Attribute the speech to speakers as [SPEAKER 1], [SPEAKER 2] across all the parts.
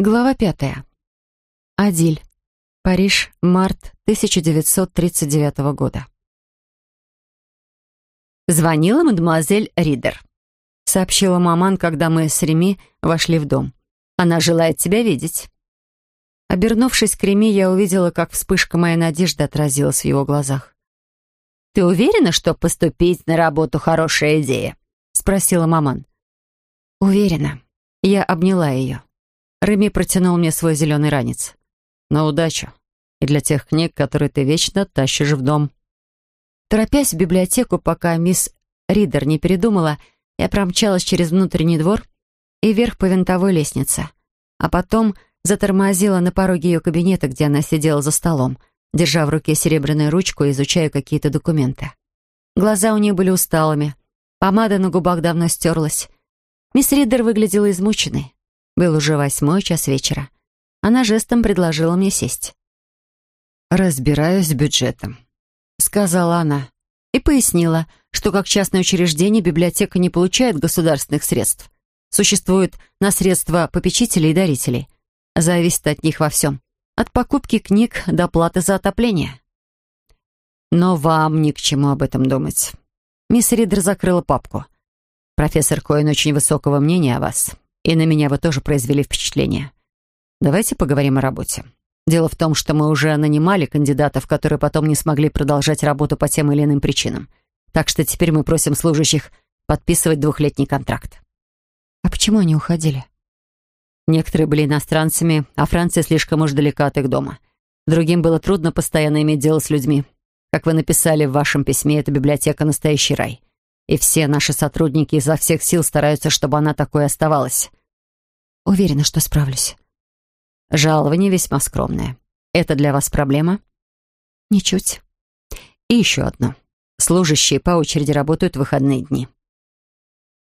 [SPEAKER 1] Глава пятая. Адиль. Париж. Март 1939 года.
[SPEAKER 2] «Звонила мадемуазель Ридер», — сообщила маман, когда мы с Реми вошли в дом. «Она желает тебя видеть».
[SPEAKER 1] Обернувшись к Реми, я увидела, как вспышка моей надежды отразилась в его глазах.
[SPEAKER 2] «Ты уверена, что поступить на работу хорошая идея?» — спросила маман.
[SPEAKER 1] «Уверена». Я обняла ее. Реми протянул мне свой зеленый ранец.
[SPEAKER 3] «На удачу. И для тех книг, которые ты вечно тащишь в дом».
[SPEAKER 1] Торопясь в библиотеку, пока мисс Ридер не передумала, я промчалась через внутренний двор и вверх по винтовой лестнице. А потом затормозила на пороге ее кабинета, где она сидела за столом, держа в руке серебряную ручку и изучая какие-то документы. Глаза у нее были усталыми, помада на губах давно стерлась. Мисс Ридер выглядела измученной. Был уже восьмой час вечера. Она жестом предложила мне сесть.
[SPEAKER 3] «Разбираюсь с бюджетом», — сказала она.
[SPEAKER 1] И пояснила, что как частное учреждение библиотека не получает государственных средств. Существует на средства попечителей и дарителей. Зависит от них во всем. От покупки книг до платы за отопление.
[SPEAKER 3] Но вам ни к чему об этом думать.
[SPEAKER 1] Мисс Ридер закрыла папку.
[SPEAKER 3] Профессор Коэн очень высокого мнения о вас. И на меня вы тоже произвели впечатление. Давайте поговорим о работе. Дело в том, что мы уже нанимали кандидатов, которые потом не смогли продолжать работу по тем или иным причинам. Так что теперь мы просим служащих подписывать двухлетний контракт.
[SPEAKER 1] А почему они уходили?
[SPEAKER 3] Некоторые были иностранцами, а Франция слишком уж далека от их дома. Другим было трудно постоянно иметь дело с людьми. Как вы написали в вашем письме, эта библиотека — настоящий рай. И все наши сотрудники изо всех сил стараются, чтобы она такой оставалась.
[SPEAKER 1] Уверена, что справлюсь.
[SPEAKER 3] Жалование весьма скромное. Это для вас проблема?
[SPEAKER 1] Ничуть.
[SPEAKER 3] И еще одно. Служащие по очереди работают в выходные дни.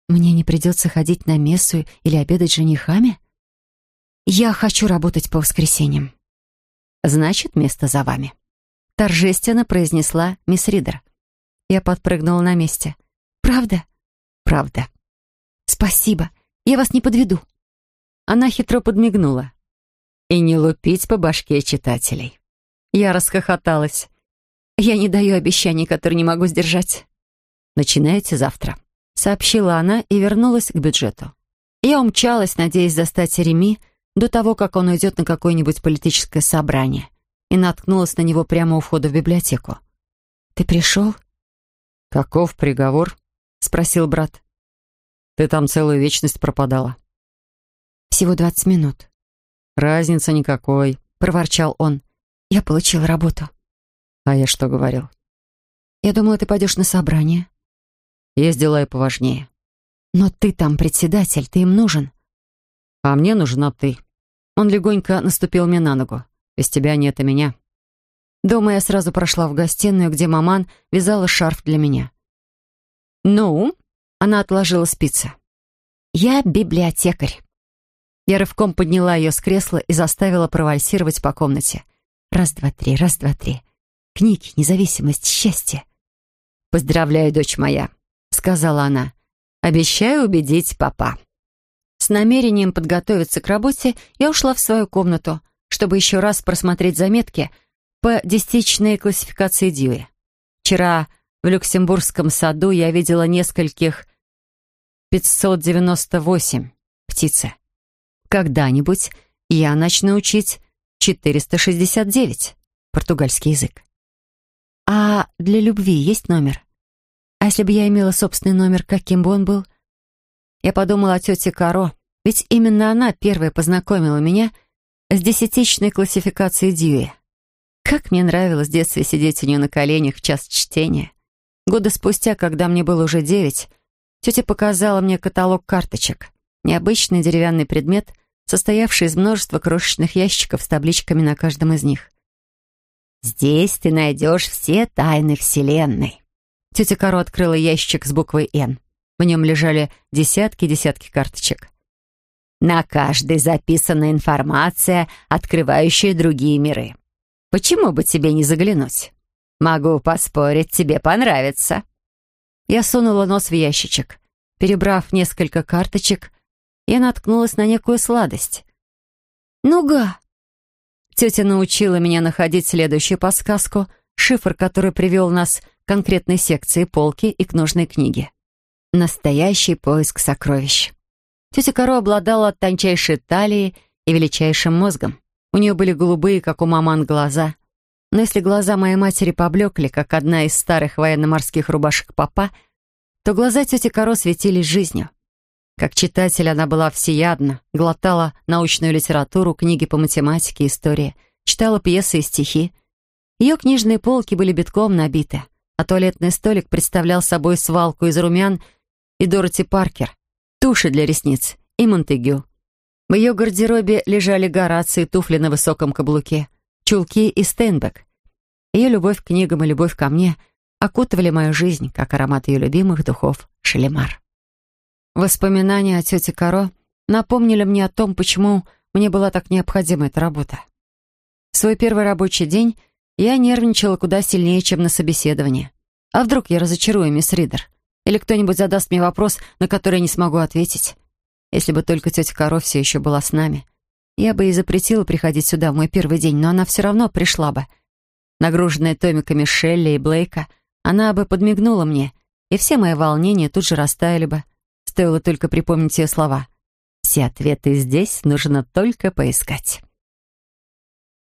[SPEAKER 1] Мне не придется ходить на мессу или обедать с женихами? Я хочу работать по воскресеньям.
[SPEAKER 3] Значит, место за вами.
[SPEAKER 1] Торжественно произнесла мисс Ридер. Я подпрыгнула на месте. Правда?
[SPEAKER 3] Правда.
[SPEAKER 1] Спасибо. Я вас не подведу.
[SPEAKER 3] Она хитро подмигнула. «И не лупить по башке читателей».
[SPEAKER 1] Я расхохоталась. «Я не даю обещаний, которые не могу сдержать».
[SPEAKER 3] «Начинаете завтра», — сообщила она и вернулась к бюджету.
[SPEAKER 1] Я умчалась, надеясь застать Реми до того, как он уйдет на какое-нибудь политическое собрание, и наткнулась на него прямо у входа в библиотеку. «Ты пришел?»
[SPEAKER 3] «Каков приговор?» — спросил брат. «Ты там целую вечность пропадала».
[SPEAKER 1] Всего двадцать минут.
[SPEAKER 3] Разницы никакой,
[SPEAKER 1] проворчал он. Я получил работу.
[SPEAKER 3] А я что говорил?
[SPEAKER 1] Я думала, ты пойдешь на собрание.
[SPEAKER 3] Есть дела и поважнее.
[SPEAKER 1] Но ты там председатель, ты им нужен.
[SPEAKER 3] А мне нужна ты. Он легонько наступил мне на ногу. Без тебя нет и меня.
[SPEAKER 1] Дома я сразу прошла в гостиную, где маман вязала шарф для меня. «Ну?» — она отложила спицы. «Я библиотекарь». Я рывком подняла ее с кресла и заставила провальсировать по комнате. Раз, два, три, раз, два, три. Книги, независимость, счастье.
[SPEAKER 3] «Поздравляю, дочь моя», — сказала она. «Обещаю убедить папа».
[SPEAKER 1] С намерением подготовиться к работе я ушла в свою комнату, чтобы еще раз просмотреть заметки по десятичной классификации Дьюи. Вчера в Люксембургском саду я видела нескольких 598 птицы. Когда-нибудь я начну учить 469, португальский язык. А для любви есть номер? А если бы я имела собственный номер, каким бы он был? Я подумала о тете Каро, ведь именно она первая познакомила меня с десятичной классификацией Дьюи. Как мне нравилось в детстве сидеть у нее на коленях в час чтения. Года спустя, когда мне было уже девять, тетя показала мне каталог карточек. Необычный деревянный предмет, состоявший из множества крошечных ящиков с табличками на каждом из них.
[SPEAKER 2] «Здесь ты найдешь все тайны Вселенной».
[SPEAKER 1] Тетя Каро открыла ящик с буквой «Н». В нем лежали десятки-десятки карточек.
[SPEAKER 2] На каждой записана информация, открывающая другие миры. Почему бы тебе не заглянуть? Могу поспорить, тебе понравится.
[SPEAKER 1] Я сунула нос в ящичек. Перебрав несколько карточек, я наткнулась на некую сладость. «Нуга!»
[SPEAKER 3] Тетя научила меня находить следующую подсказку, шифр, который привел нас к конкретной секции полки и к нужной книге. Настоящий поиск сокровищ. Тетя Каро обладала тончайшей талией и величайшим мозгом. У нее были голубые, как у маман, глаза. Но если глаза моей матери поблекли, как одна из старых военно-морских рубашек папа, то глаза тети Каро светились жизнью. Как читатель она была всеядна, глотала научную литературу, книги по математике, истории, читала пьесы и стихи. Ее книжные полки были битком набиты, а туалетный столик представлял собой свалку из румян и Дороти Паркер, туши для ресниц и Монтегю. В ее гардеробе лежали Горации, туфли на высоком каблуке, чулки и Стейнбек. Ее любовь к книгам и любовь ко мне окутывали мою жизнь, как аромат ее любимых духов «Шалемар». Воспоминания о тете Каро напомнили мне о том, почему мне была так необходима эта работа. В свой первый рабочий день я нервничала куда сильнее, чем на собеседовании. А вдруг я разочарую мисс Ридер? Или кто-нибудь задаст мне вопрос, на который я не смогу ответить? Если бы только тетя Коро все еще была с нами. Я бы и запретила приходить сюда в мой первый день, но она все равно пришла бы. Нагруженная томиками Шелли и Блейка, она бы подмигнула мне, и все мои волнения тут же растаяли бы. Стоило только припомнить ее слова. Все ответы здесь нужно только поискать.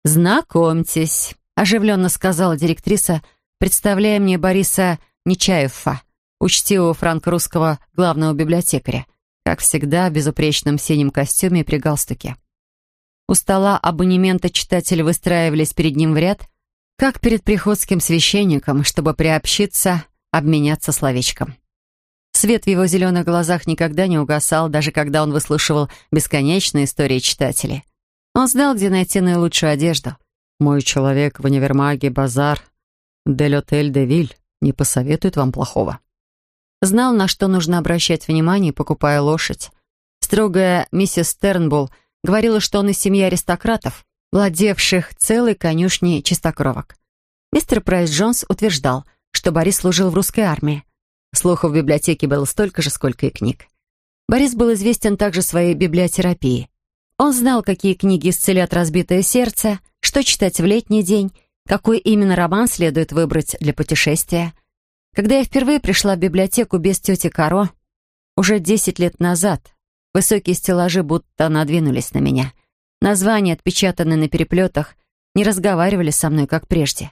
[SPEAKER 3] «Знакомьтесь», — оживленно сказала директриса, представляя мне Бориса Нечаева, учтивого франко-русского главного библиотекаря как всегда, в безупречном синем костюме и при галстуке. У стола абонемента читатели выстраивались перед ним в ряд, как перед приходским священником, чтобы приобщиться, обменяться словечком. Свет в его зеленых глазах никогда не угасал, даже когда он выслушивал бесконечные истории читателей. Он знал, где найти наилучшую одежду. «Мой человек в универмаге Базар Дель Отель де Виль не посоветует вам плохого». Знал, на что нужно обращать внимание, покупая лошадь. Строгая миссис Стернбул говорила, что он из семьи аристократов, владевших целой конюшней чистокровок. Мистер Прайс Джонс утверждал, что Борис служил в русской армии. Слухов в библиотеке было столько же, сколько и книг. Борис был известен также своей библиотерапией. Он знал, какие книги исцелят разбитое сердце, что читать в летний день, какой именно роман следует выбрать для путешествия — когда я впервые пришла в библиотеку без тети Каро, уже десять лет назад, высокие стеллажи будто надвинулись на меня. Названия, отпечатанные на переплетах, не разговаривали со мной, как прежде.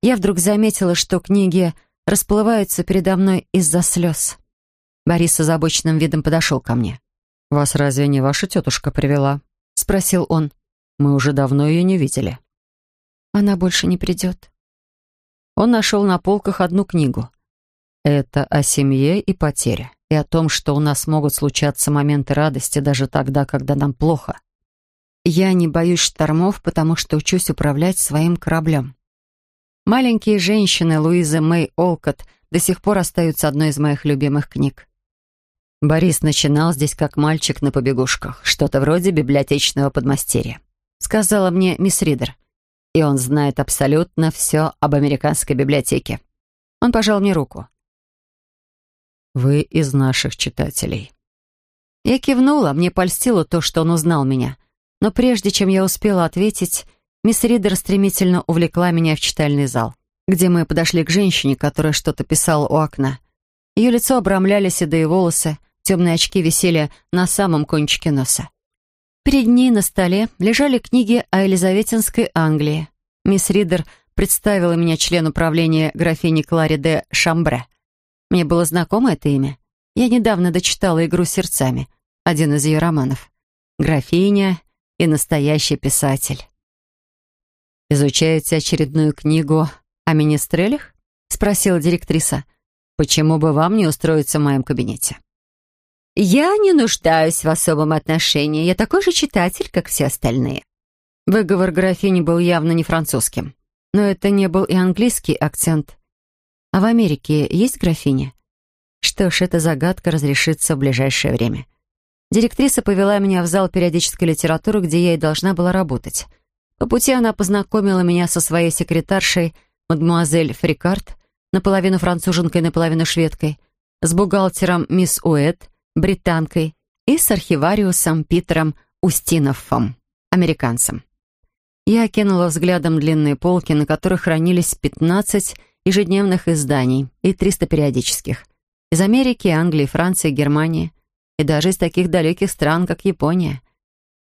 [SPEAKER 3] Я вдруг заметила, что книги расплываются передо мной из-за слез. Борис с озабоченным видом подошел ко мне. «Вас разве не ваша тетушка привела?» — спросил он. «Мы уже давно ее не видели». «Она больше не придет». Он нашел на полках одну книгу — это о семье и потере, и о том, что у нас могут случаться моменты радости даже тогда, когда нам плохо. Я не боюсь штормов, потому что учусь управлять своим кораблем. «Маленькие женщины» Луизы Мэй Олкот до сих пор остаются одной из моих любимых книг. Борис начинал здесь как мальчик на побегушках, что-то вроде библиотечного подмастерья. Сказала мне мисс Ридер. И он знает абсолютно все об американской библиотеке. Он пожал мне руку. Вы из наших читателей». Я кивнула, мне польстило то, что он узнал меня. Но прежде чем я успела ответить, мисс Ридер стремительно увлекла меня в читальный зал, где мы подошли к женщине, которая что-то писала у окна. Ее лицо обрамляли седые волосы, темные очки висели на самом кончике носа. Перед ней на столе лежали книги о Елизаветинской Англии. Мисс Ридер представила меня член управления графини Клари де Шамбре. Мне было знакомо это имя. Я недавно дочитала «Игру сердцами», один из ее романов. Графиня и настоящий писатель. «Изучаете очередную книгу о министрелях?» — спросила директриса. «Почему бы вам не устроиться в моем кабинете?»
[SPEAKER 2] «Я не нуждаюсь в особом отношении. Я такой же читатель, как все остальные».
[SPEAKER 3] Выговор графини был явно не французским. Но это не был и английский акцент. А в Америке есть графиня? Что ж, эта загадка разрешится в ближайшее время. Директриса повела меня в зал периодической литературы, где я и должна была работать. По пути она познакомила меня со своей секретаршей, мадемуазель Фрикарт, наполовину француженкой, наполовину шведкой, с бухгалтером мисс Уэт, британкой и с архивариусом Питером Устиновым.
[SPEAKER 1] американцам. Я окинула взглядом длинные полки, на которых хранились 15 ежедневных изданий и 300 периодических. Из Америки, Англии, Франции, Германии и даже из таких далеких стран, как Япония.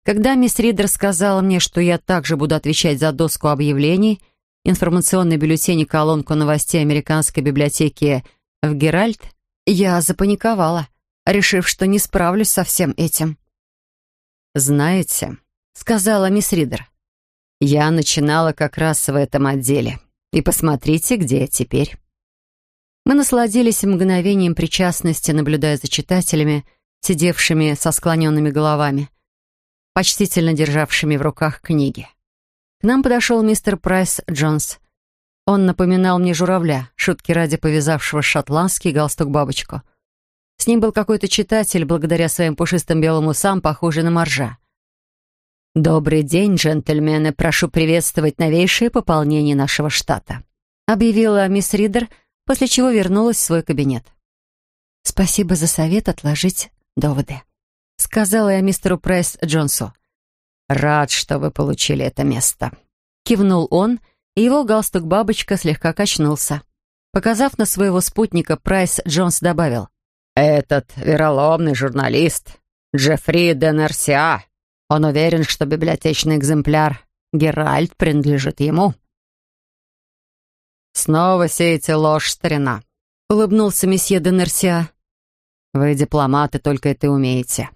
[SPEAKER 1] Когда мисс Ридер сказала мне, что я также буду отвечать за доску объявлений, информационный бюллетень и колонку новостей американской библиотеки в Геральт, я запаниковала, решив, что не справлюсь со всем этим. «Знаете», — сказала мисс Ридер, «я начинала как раз в этом отделе. И посмотрите, где я теперь». Мы насладились мгновением причастности, наблюдая за читателями, сидевшими со склоненными головами — почтительно державшими в руках книги. К нам подошел мистер Прайс Джонс. Он напоминал мне журавля, шутки ради повязавшего шотландский галстук-бабочку. С ним был какой-то читатель, благодаря своим пушистым белым усам, похожий на моржа. «Добрый день, джентльмены. Прошу приветствовать новейшее пополнение нашего штата», объявила мисс Ридер, после чего вернулась в свой кабинет. «Спасибо за совет отложить доводы», сказала я мистеру Прайс Джонсу. «Рад, что вы получили это место», — кивнул он, и его галстук-бабочка слегка качнулся. Показав на своего спутника, Прайс Джонс добавил. «Этот вероломный журналист, Джеффри де Нерсиа, он уверен, что библиотечный экземпляр Геральд принадлежит ему». «Снова сеете ложь, старина», — улыбнулся месье Денерсиа. «Вы дипломаты, только это умеете».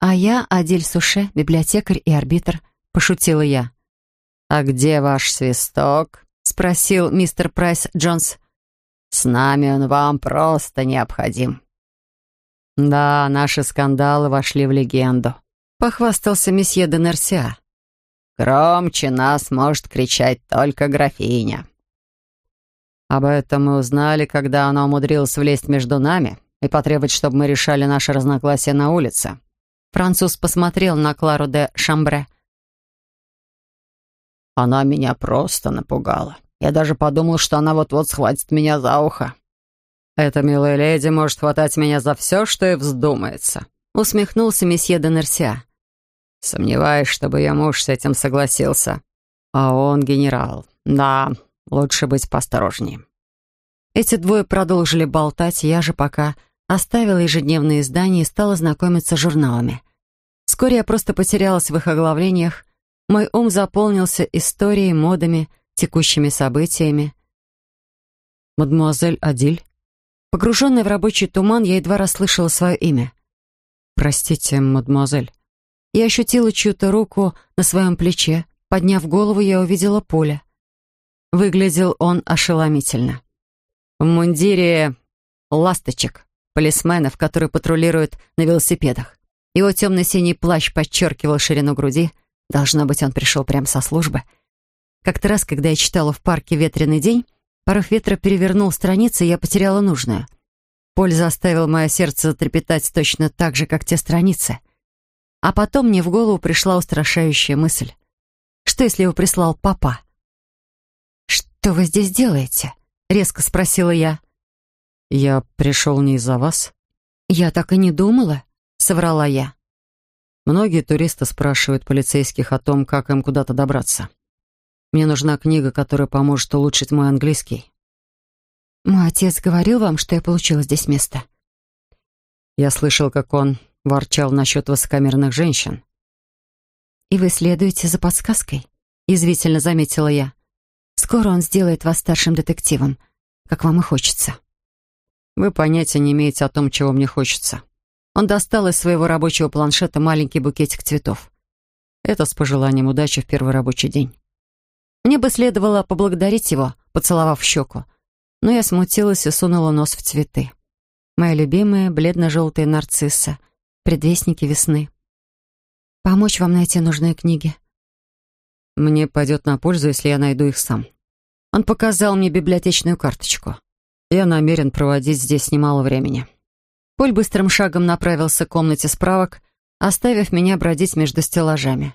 [SPEAKER 1] «А я Адель Суше, библиотекарь и арбитр», — пошутила я. «А где ваш свисток?» — спросил мистер Прайс Джонс. «С нами он вам просто необходим». «Да, наши скандалы вошли в легенду», — похвастался месье де Нерсиа. «Громче нас может кричать только графиня». Об этом мы узнали, когда она умудрилась влезть между нами и потребовать, чтобы мы решали наши разногласия на улице. Француз посмотрел на Клару де Шамбре. «Она меня просто напугала. Я даже подумал, что она вот-вот схватит меня за ухо. Эта милая леди может хватать меня за все, что ей вздумается», усмехнулся месье де Нерсиа. «Сомневаюсь, чтобы ее муж с этим согласился. А он генерал. Да, лучше быть поосторожнее». Эти двое продолжили болтать, я же пока Оставила ежедневные издания и стала знакомиться с журналами. Вскоре я просто потерялась в их оглавлениях. Мой ум заполнился историей, модами, текущими событиями. «Мадемуазель Адиль?» Погруженная в рабочий туман, я едва расслышала свое имя. «Простите, мадемуазель». Я ощутила чью-то руку на своем плече. Подняв голову, я увидела Поля. Выглядел он ошеломительно. В мундире ласточек полисменов, которые патрулируют на велосипедах. Его темно-синий плащ подчеркивал ширину груди. Должно быть, он пришел прямо со службы. Как-то раз, когда я читала в парке «Ветреный день», порыв ветра перевернул страницы, и я потеряла нужную. Поль заставил мое сердце затрепетать точно так же, как те страницы. А потом мне в голову пришла устрашающая мысль. Что, если его прислал папа? «Что вы здесь делаете?» — резко спросила я. «Я пришел не из-за вас». «Я так и не думала», — соврала я. Многие туристы спрашивают полицейских о том, как им куда-то добраться. Мне нужна книга, которая поможет улучшить мой английский. «Мой отец говорил вам, что я получила здесь место?» Я слышал, как он ворчал насчет высокомерных женщин. «И вы следуете за подсказкой?» — язвительно заметила я. «Скоро он сделает вас старшим детективом, как вам и хочется». Вы понятия не имеете о том, чего мне хочется. Он достал из своего рабочего планшета маленький букетик цветов. Это с пожеланием удачи в первый рабочий день. Мне бы следовало поблагодарить его, поцеловав щеку, но я смутилась и сунула нос в цветы. Мои любимые бледно-желтые нарциссы, предвестники весны. Помочь вам найти нужные книги? Мне пойдет на пользу, если я найду их сам. Он показал мне библиотечную карточку. Я намерен проводить здесь немало времени. Поль быстрым шагом направился к комнате справок, оставив меня бродить между стеллажами.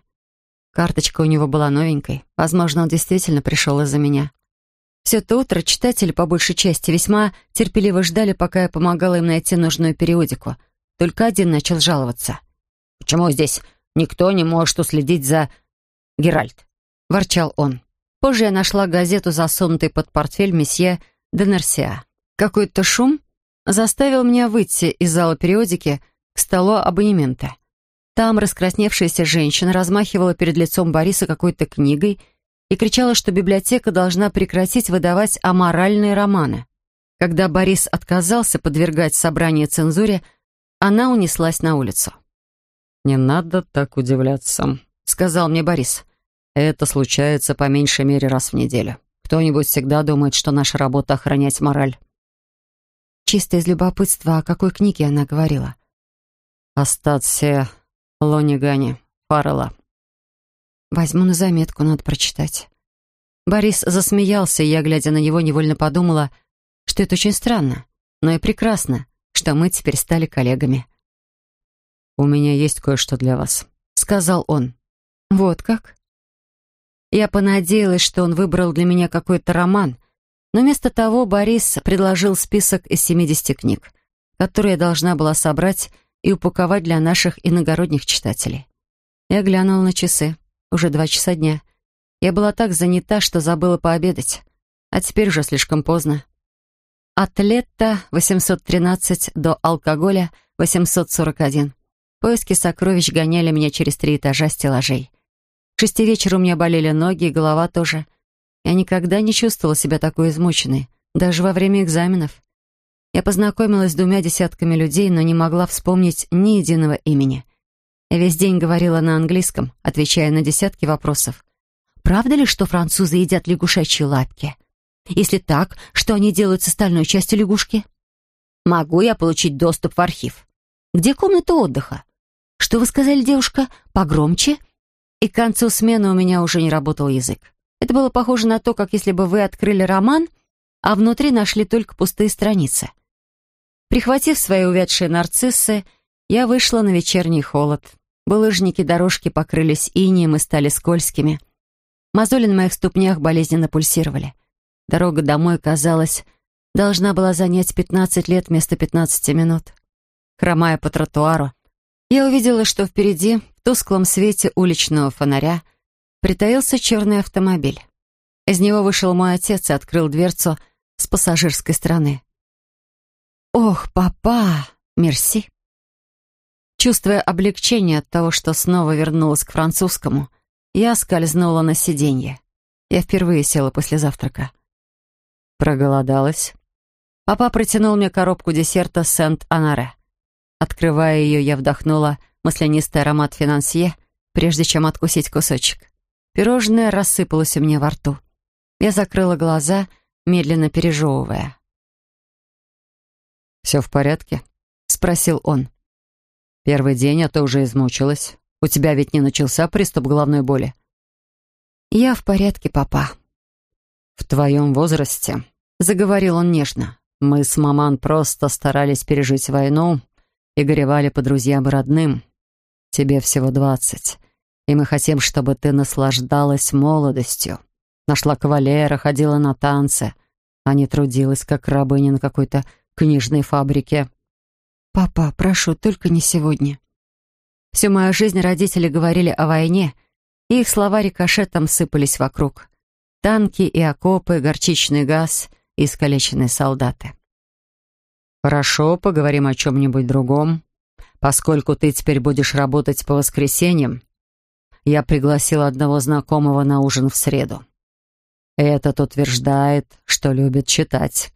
[SPEAKER 1] Карточка у него была новенькой. Возможно, он действительно пришел из-за меня. Все это утро читатели, по большей части, весьма терпеливо ждали, пока я помогала им найти нужную периодику. Только один начал жаловаться. «Почему здесь
[SPEAKER 2] никто не может уследить за... Геральт», — ворчал он. Позже я нашла газету, засунутой под портфель месье Денерсиа. Какой-то шум заставил меня выйти из зала периодики к столу абонемента. Там раскрасневшаяся женщина размахивала перед лицом Бориса какой-то книгой и кричала, что библиотека должна прекратить выдавать аморальные романы. Когда Борис отказался подвергать собрание цензуре, она унеслась на улицу.
[SPEAKER 3] «Не надо так удивляться», — сказал мне Борис. «Это случается по меньшей мере раз в неделю. Кто-нибудь всегда думает, что наша работа — охранять мораль».
[SPEAKER 1] Чисто из любопытства, о какой книге она говорила.
[SPEAKER 3] «О статсе Лонигане Фаррелла».
[SPEAKER 1] «Возьму на заметку, надо прочитать». Борис засмеялся, и я, глядя на него, невольно подумала, что это очень странно, но и прекрасно, что мы теперь стали коллегами.
[SPEAKER 3] «У меня есть кое-что для вас», — сказал он.
[SPEAKER 1] «Вот как?» Я понадеялась, что он выбрал для меня какой-то роман, но вместо того Борис предложил список из 70 книг, которые я должна была собрать и упаковать для наших иногородних читателей. Я глянула на часы. Уже два часа дня. Я была так занята, что забыла пообедать. А теперь уже слишком поздно. От лета 813 до алкоголя 841. Поиски сокровищ гоняли меня через три этажа стеллажей. К шести вечера у меня болели ноги и голова тоже. Я никогда не чувствовала себя такой измученной, даже во время экзаменов. Я познакомилась с двумя десятками людей, но не могла вспомнить ни единого имени. Я весь день говорила на английском, отвечая на десятки вопросов. «Правда ли, что французы едят лягушачьи лапки? Если так, что они делают с остальной частью лягушки? Могу я получить доступ в архив? Где комната отдыха? «Что вы сказали, девушка? Погромче?» И к концу смены у меня уже не работал язык. Это было похоже на то, как если бы вы открыли роман, а внутри нашли только пустые страницы. Прихватив свои увядшие нарциссы, я вышла на вечерний холод. Булыжники дорожки покрылись инием и стали скользкими. Мозоли на моих ступнях болезненно пульсировали. Дорога домой, казалось, должна была занять 15 лет вместо 15 минут. Хромая по тротуару, я увидела, что впереди, в тусклом свете уличного фонаря, притаился черный автомобиль. Из него вышел мой отец и открыл дверцу с пассажирской стороны. «Ох, папа! Мерси!» Чувствуя облегчение от того, что снова вернулась к французскому, я скользнула на сиденье. Я впервые села после завтрака.
[SPEAKER 3] Проголодалась.
[SPEAKER 1] Папа протянул мне коробку десерта Сент-Анаре. Открывая ее, я вдохнула маслянистый аромат финансье, прежде чем откусить кусочек. Пирожное рассыпалось у меня во рту. Я закрыла глаза, медленно пережевывая.
[SPEAKER 3] «Все в порядке?»
[SPEAKER 1] — спросил он.
[SPEAKER 3] «Первый день, а ты уже измучилась. У тебя ведь не начался приступ головной боли?»
[SPEAKER 1] «Я в порядке, папа».
[SPEAKER 3] «В твоем возрасте», — заговорил он нежно, «мы с маман просто старались пережить войну, и горевали по друзьям и родным. Тебе всего двадцать, и мы хотим, чтобы ты наслаждалась молодостью. Нашла кавалера, ходила на танцы, а не трудилась, как рабыня на какой-то книжной фабрике.
[SPEAKER 1] «Папа, прошу, только не сегодня». Всю мою жизнь родители говорили о войне, и их слова рикошетом сыпались вокруг. Танки и окопы, горчичный газ и искалеченные солдаты.
[SPEAKER 3] «Хорошо, поговорим о чем-нибудь другом. Поскольку ты теперь будешь работать по воскресеньям, я пригласил одного знакомого на ужин в среду. Этот утверждает, что любит читать.